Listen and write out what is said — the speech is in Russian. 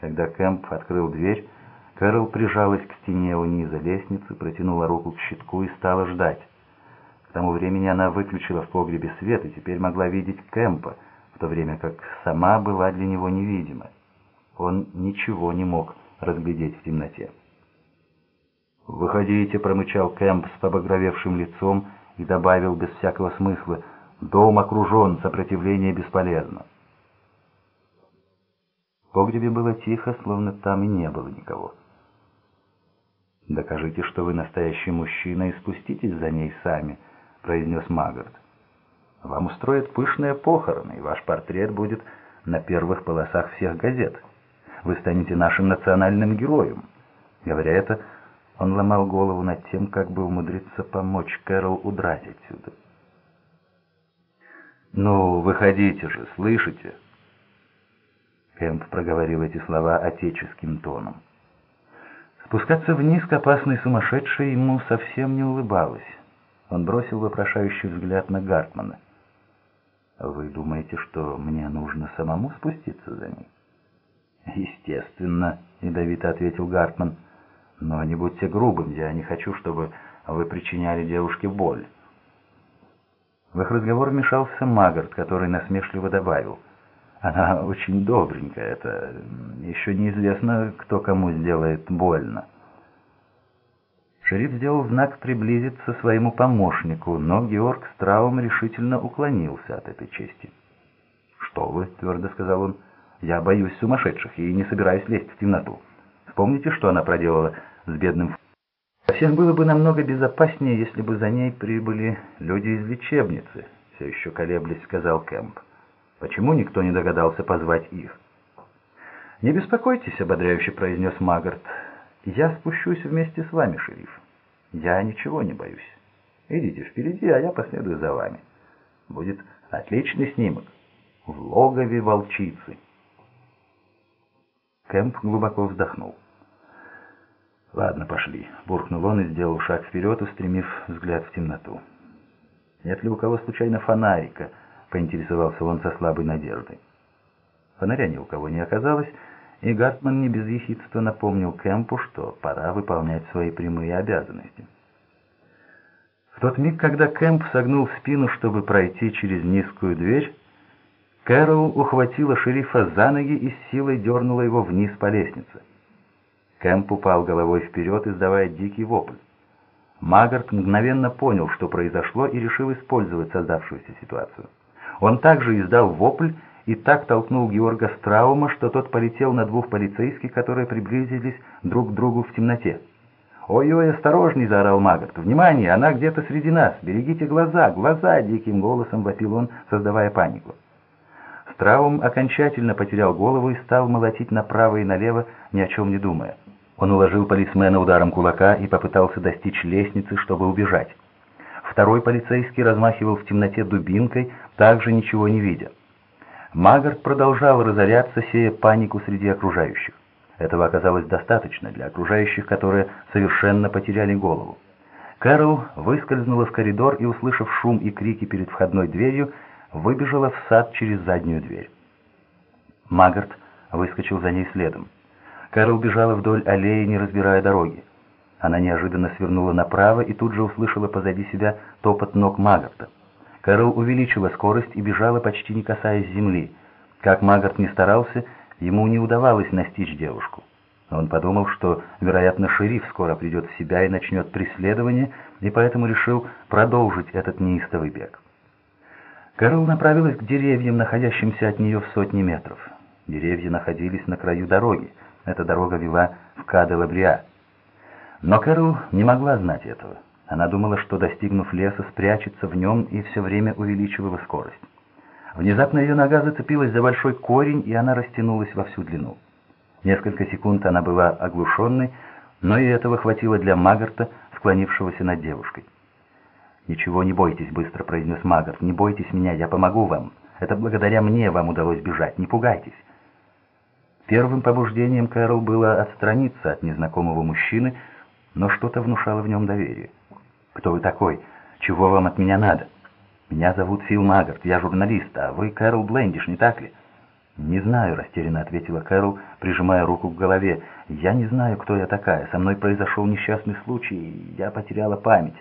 Когда Кэмп открыл дверь, Кэрол прижалась к стене у низа лестницы, протянула руку к щитку и стала ждать. К тому времени она выключила в погребе свет и теперь могла видеть Кэмпа, в то время как сама была для него невидима. Он ничего не мог разглядеть в темноте. «Выходите», — промычал Кэмп с побагровевшим лицом и добавил без всякого смысла, «Дом окружен, сопротивление бесполезно». В погребе было тихо, словно там и не было никого. «Докажите, что вы настоящий мужчина, и спуститесь за ней сами», — произнес Магарт. «Вам устроят пышные похороны, и ваш портрет будет на первых полосах всех газет. Вы станете нашим национальным героем». Говоря это, он ломал голову над тем, как бы умудриться помочь Кэрол удрать отсюда. «Ну, выходите же, слышите?» Кэмп проговорил эти слова отеческим тоном. Спускаться вниз к опасной сумасшедшей ему совсем не улыбалось. Он бросил вопрошающий взгляд на Гартмана. «Вы думаете, что мне нужно самому спуститься за ней?» «Естественно», — ядовито ответил Гартман. Но не будьте грубым, я не хочу, чтобы вы причиняли девушке боль. В их разговор вмешался Магарт, который насмешливо добавил. Она очень добренькая, это еще неизвестно, кто кому сделает больно. Шериф сделал знак приблизиться своему помощнику, но Георг Страум решительно уклонился от этой чести. «Что вы?» — твердо сказал он. «Я боюсь сумасшедших и не собираюсь лезть в темноту. Вспомните, что она проделала с бедным Всем было бы намного безопаснее, если бы за ней прибыли люди из лечебницы, все еще колеблясь, сказал Кэмп. Почему никто не догадался позвать их? «Не беспокойтесь», — ободряюще произнес Магарт. «Я спущусь вместе с вами, шериф. Я ничего не боюсь. Идите впереди, а я последую за вами. Будет отличный снимок. В логове волчицы». Кэмп глубоко вздохнул. «Ладно, пошли», — буркнул он и сделал шаг вперед, устремив взгляд в темноту. «Нет ли у кого случайно фонарика?» — поинтересовался он со слабой надеждой. Фонаря ни у кого не оказалось, и Гартман не без ехидства напомнил Кэмпу, что пора выполнять свои прямые обязанности. В тот миг, когда Кэмп согнул спину, чтобы пройти через низкую дверь, Кэрол ухватила шерифа за ноги и с силой дернула его вниз по лестнице. Кэмп упал головой вперед, издавая дикий вопль. Магарт мгновенно понял, что произошло, и решил использовать создавшуюся ситуацию. Он также издал вопль и так толкнул Георга Страума, что тот полетел на двух полицейских, которые приблизились друг к другу в темноте. «Ой-ой, осторожней!» — заорал Магарт. «Внимание! Она где-то среди нас! Берегите глаза! Глаза!» — диким голосом вопил он, создавая панику. Страум окончательно потерял голову и стал молотить направо и налево, ни о чем не думая. Он уложил полисмена ударом кулака и попытался достичь лестницы, чтобы убежать. Второй полицейский размахивал в темноте дубинкой, также ничего не видя. Магарт продолжал разоряться, сея панику среди окружающих. Этого оказалось достаточно для окружающих, которые совершенно потеряли голову. Кэрол выскользнула в коридор и, услышав шум и крики перед входной дверью, выбежала в сад через заднюю дверь. Магарт выскочил за ней следом. Кэрол бежала вдоль аллеи, не разбирая дороги. Она неожиданно свернула направо и тут же услышала позади себя топот ног Магарта. Кэрол увеличила скорость и бежала, почти не касаясь земли. Как Магарт не старался, ему не удавалось настичь девушку. Он подумал, что, вероятно, шериф скоро придет в себя и начнет преследование, и поэтому решил продолжить этот неистовый бег. Кэрол направилась к деревьям, находящимся от нее в сотни метров. Деревья находились на краю дороги. Эта дорога вела в Каде-Лабриа. Но Кэрол не могла знать этого. Она думала, что, достигнув леса, спрячется в нем и все время увеличивала скорость. Внезапно ее нога зацепилась за большой корень, и она растянулась во всю длину. Несколько секунд она была оглушенной, но и этого хватило для Магарта, склонившегося над девушкой. «Ничего не бойтесь», — быстро произнес Магарт. «Не бойтесь меня, я помогу вам. Это благодаря мне вам удалось бежать. Не пугайтесь». Первым побуждением Кэрол было отстраниться от незнакомого мужчины, но что-то внушало в нем доверие. «Кто вы такой? Чего вам от меня надо?» «Меня зовут Фил Магарт, я журналист, а вы Кэрол Блендиш, не так ли?» «Не знаю», — растерянно ответила Кэрол, прижимая руку к голове. «Я не знаю, кто я такая. Со мной произошел несчастный случай, я потеряла память».